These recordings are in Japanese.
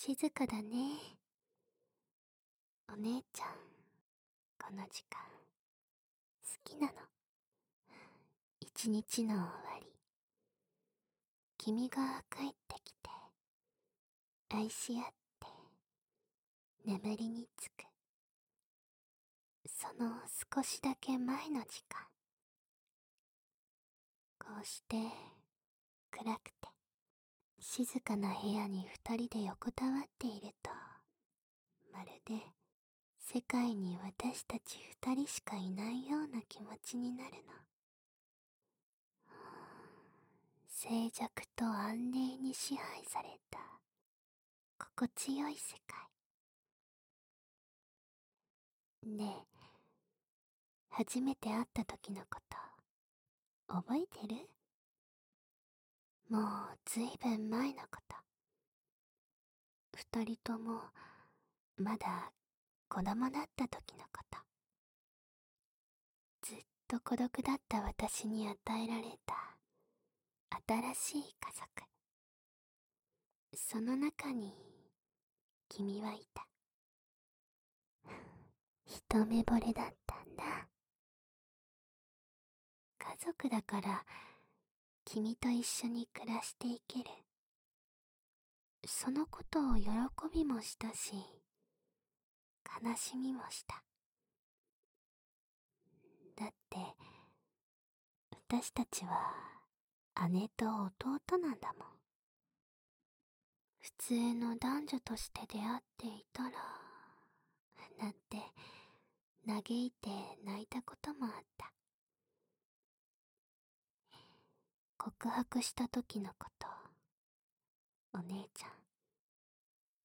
静かだね。お姉ちゃん、この時間、好きなの？一日の終わり。君が帰ってきて、愛し合って、眠りにつく。その少しだけ前の時間。こうして、暗くて、静かな部屋に二人で横たわっていると、まるで世界に私たち二人しかいないような気持ちになるの。静寂と安寧に支配された心地よい世界。ねえ、初めて会った時のこと、覚えてる？もうずいぶん前のこと。二人とも、まだ子供だった時のこと。ずっと孤独だった私に与えられた新しい家族。その中に君はいた。一目惚れだったんだ。家族だから君と一緒に暮らしていける。そのことを喜びもしたし、悲しみもした。だって、私たちは姉と弟なんだもん。普通の男女として出会っていたら、なんて嘆いて泣いたこともあった。告白した時のこと、お姉ちゃん、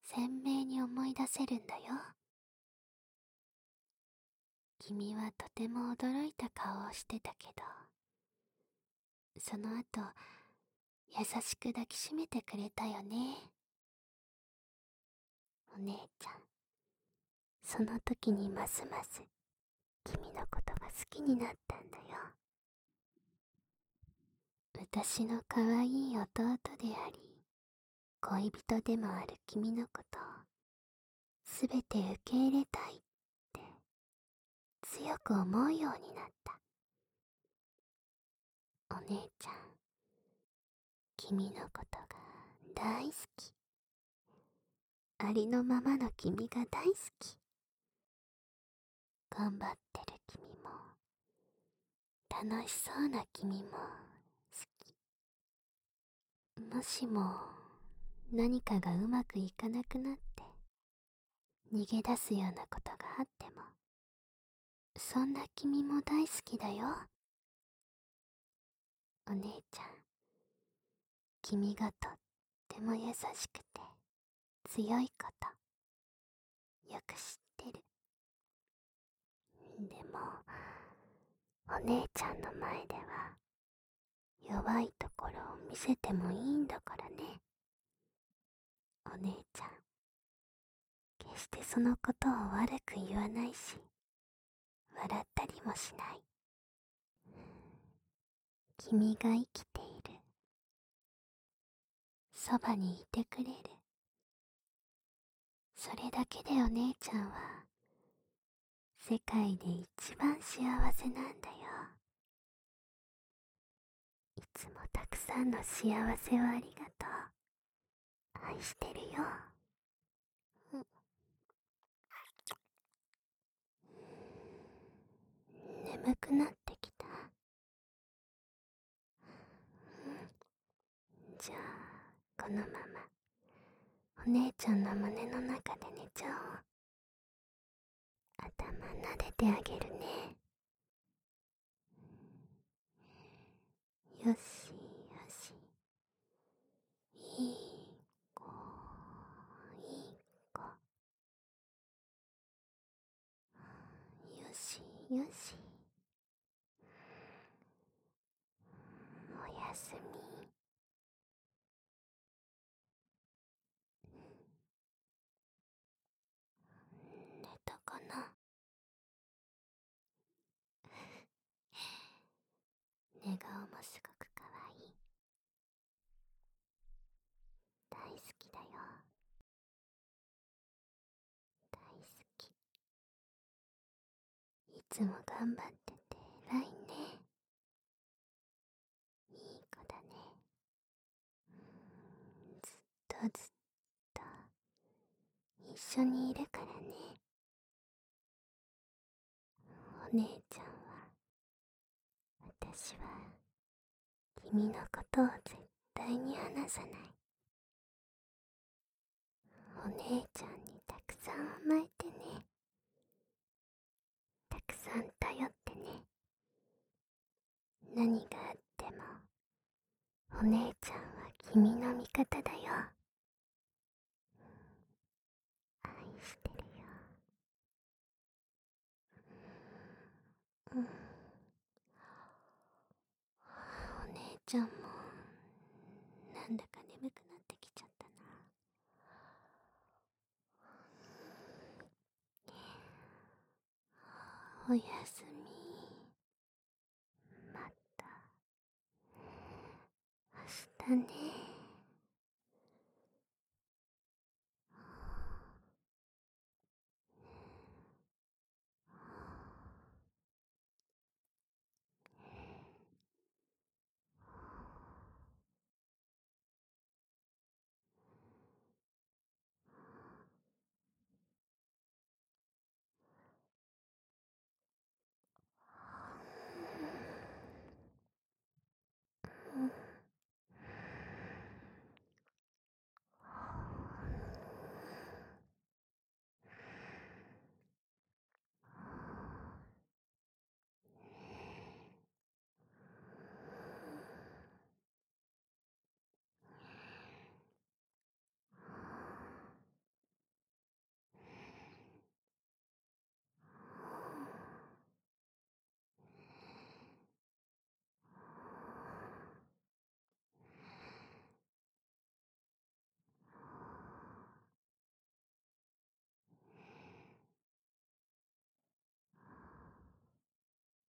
鮮明に思い出せるんだよ。君はとても驚いた顔をしてたけど、その後、優しく抱きしめてくれたよね。お姉ちゃん、その時にますます君のことが好きになったんだよ。私の可愛い弟であり、恋人でもある君のことを、すべて受け入れたいって、強く思うようになった。お姉ちゃん、君のことが大好き。ありのままの君が大好き。頑張ってる君も、楽しそうな君ももしも何かがうまくいかなくなって逃げ出すようなことがあってもそんな君も大好きだよ。お姉ちゃん君がとっても優しくて強いことよく知ってる。でもお姉ちゃんの前では弱いところを見せてもいいんだからね。お姉ちゃん、決してそのことを悪く言わないし、笑ったりもしない。君が生きている。そばにいてくれる。それだけでお姉ちゃんは、世界で一番幸せなんだよ。つもたくさんの幸せをありがとう。愛してるよ。眠くなってきた。じゃあ、このまま、お姉ちゃんの胸の中で寝ちゃおう。頭撫でてあげるね。よしよしいい子いい子よしよしおやすみ寝たかな？寝顔もすごくかわいい大好きだよつも頑張ってて偉いね。いい子だね。ずっとずっと一緒にいるからね。お姉ちゃんは私は君のことを絶対に離さない。お姉ちゃんにたくさん甘えてねたくさん頼ってね何があってもお姉ちゃんは君の味方だよ。愛してるよ。うん。お姉ちゃんもなんだか眠くなってきちゃったな。おやすみ。だね。